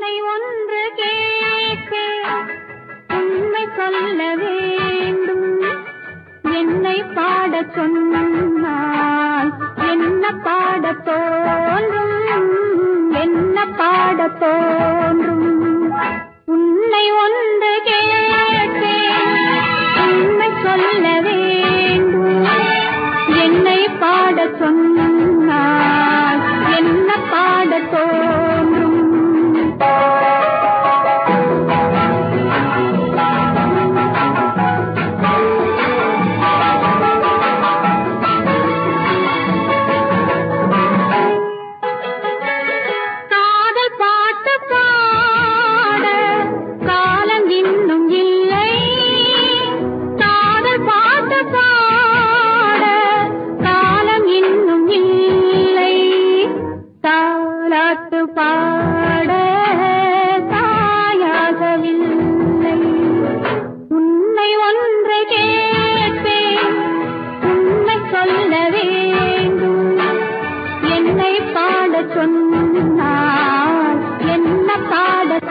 உன்னை ஒன்று கேட்க உண்மை சொல்ல வேண்டும். என்னை பாட சொன்னால் என்ன பாட தோன்றும்? என்ன பாட தோன்றும்? பாட்டு பாட தாயாகவில்லை. உன்னை ஒன்று கேட்பேன் உண்மை சொல்ல வேண்டும். என்னை பாட சொன்னால் என்ன பாடத்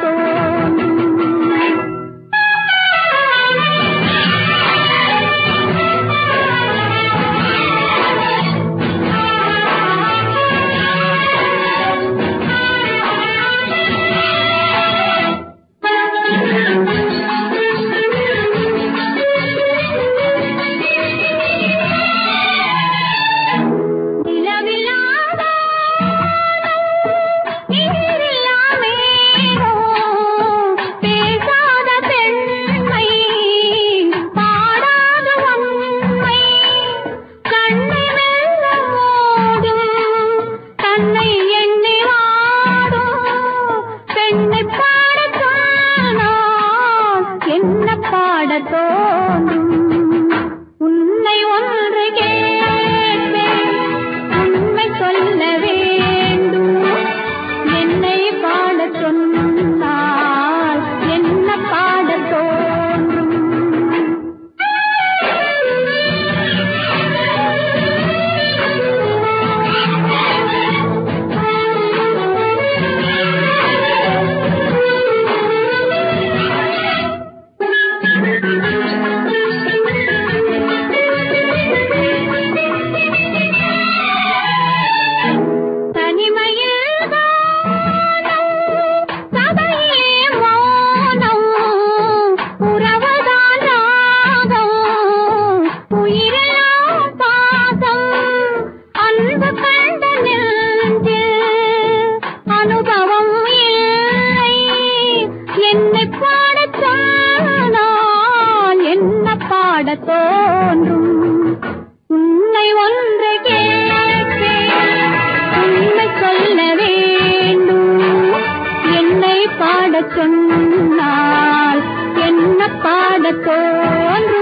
என்ன பாட தோன்றும்? உன் பாட சொன்னால் என்ன பாட தோன்றும்? உன்னை ஒன்று உண்மை சொல்ல வேண்டும். என்னை பாட சொன்னால் என்ன பாட தோன்றும்?